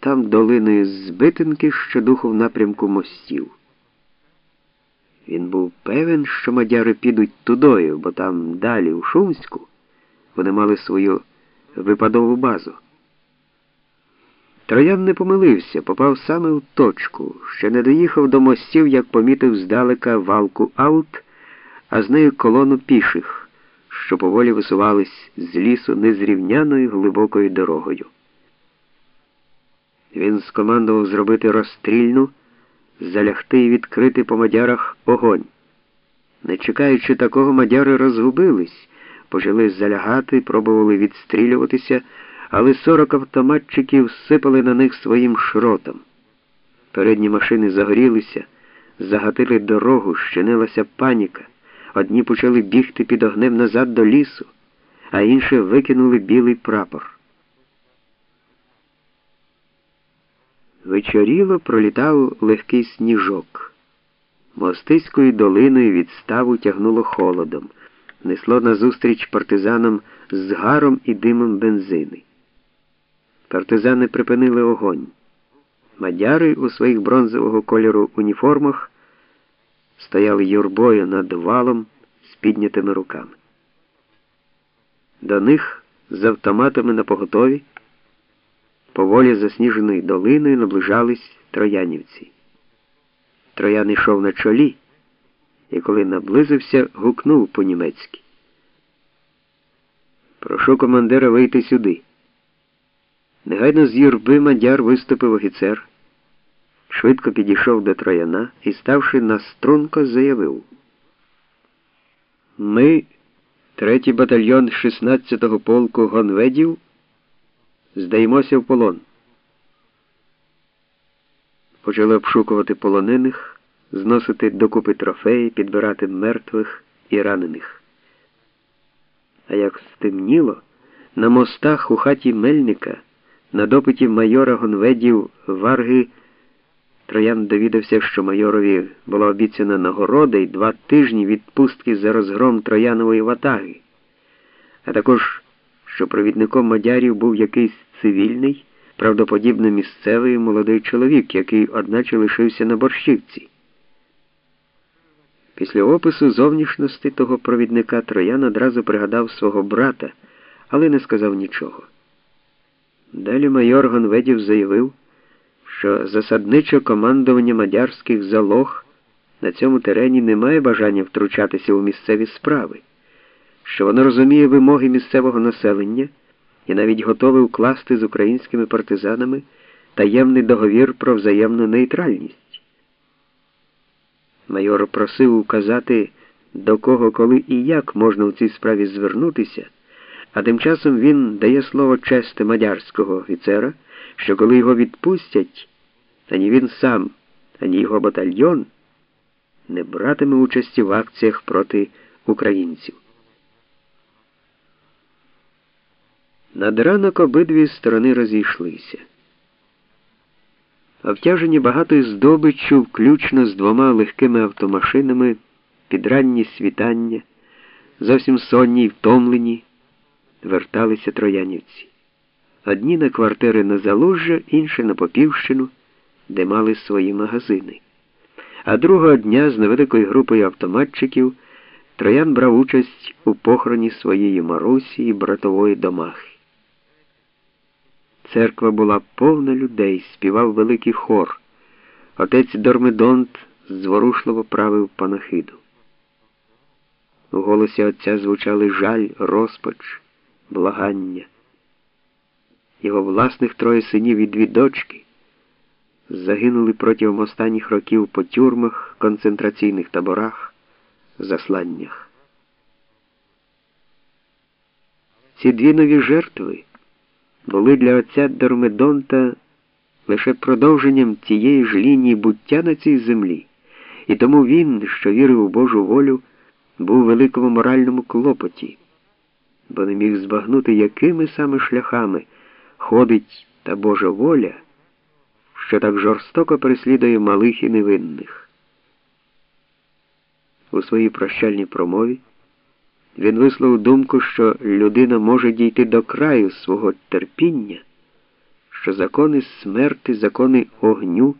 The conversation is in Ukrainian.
там долиною збитинки, що духу в напрямку мостів. Він був певен, що мадяри підуть тудою, бо там далі, у Шумську, вони мали свою випадову базу. Троян не помилився, попав саме в точку, ще не доїхав до мостів, як помітив здалека валку аут, а з нею колону піших, що поволі висувались з лісу незрівняною глибокою дорогою. Він скомандував зробити розстрільну, залягти і відкрити по мадярах огонь. Не чекаючи такого, мадяри розгубились, почали залягати, пробували відстрілюватися але сорок автоматчиків сипали на них своїм шротом. Передні машини загорілися, загатили дорогу, щинилася паніка. Одні почали бігти під огнем назад до лісу, а інші викинули білий прапор. Вечоріло пролітав легкий сніжок. Мостиською долиною від ставу тягнуло холодом, несло назустріч партизанам з гаром і димом бензини. Партизани припинили огонь. Мадяри у своїх бронзового кольору уніформах стояли юрбою над валом з піднятими руками. До них з автоматами на поготові поволі засніженою долиною наближались троянівці. Троян йшов на чолі і, коли наблизився, гукнув по-німецьки. Прошу командира вийти сюди. Негайно з юрби мадяр виступив офіцер, швидко підійшов до трояна і, ставши на струнко, заявив. Ми, третій батальйон 16-го полку гонведів, здаємося в полон. Почали обшукувати полонених, зносити докупи трофеї, підбирати мертвих і ранених. А як стемніло, на мостах у хаті Мельника. На допиті майора Гонведів Варги Троян довідався, що майорові була обіцяна нагорода і два тижні відпустки за розгром Троянової ватаги, а також, що провідником мадярів був якийсь цивільний, правдоподібно місцевий молодий чоловік, який, одначе, лишився на борщівці. Після опису зовнішності того провідника Троян одразу пригадав свого брата, але не сказав нічого. Далі майор Гонведів заявив, що засадниче командування мадярських залог на цьому терені не має бажання втручатися у місцеві справи, що воно розуміє вимоги місцевого населення і навіть готове укласти з українськими партизанами таємний договір про взаємну нейтральність. Майор просив указати, до кого, коли і як можна у цій справі звернутися. А тим часом він дає слово чести мадярського офіцера, що коли його відпустять, ані він сам, ані його батальйон не братиме участі в акціях проти українців. Над ранок обидві сторони розійшлися. Обтяжені багатою здобиччю, включно з двома легкими автомашинами, під ранні світання, зовсім сонні й втомлені верталися троянівці. Одні на квартири на Залужжя, інші на Попівщину, де мали свої магазини. А другого дня з невеликою групою автоматчиків Троян брав участь у похороні своєї Марусі і братової домахи. Церква була повна людей, співав великий хор. Отець Дормидонт зворушливо правив панахиду. У голосі отця звучали жаль, розпач благання. Його власних троє синів і дві дочки загинули протягом останніх років по тюрмах, концентраційних таборах, засланнях. Ці дві нові жертви були для отця Дормедонта лише продовженням тієї ж лінії буття на цій землі, і тому він, що вірив у Божу волю, був у великому моральному клопоті бо не міг збагнути, якими саме шляхами ходить та Божа воля, що так жорстоко переслідує малих і невинних. У своїй прощальній промові він висловив думку, що людина може дійти до краю свого терпіння, що закони смерти, закони огню.